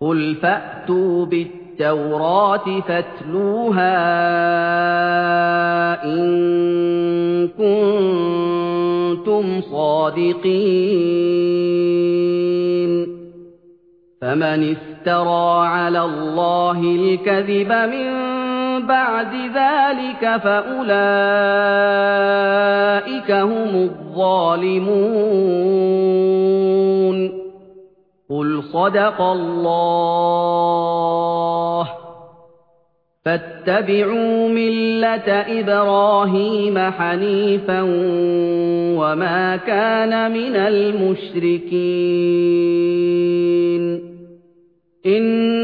قل فأتوا بالتوراة التوراة فاتلوها إن كنتم صادقين فمن افترى على الله الكذب من بعد ذلك فأولئك هم الظالمون قل صدق الله فاتبعوا ملة إبراهيم حنيفا وما كان من المشركين إن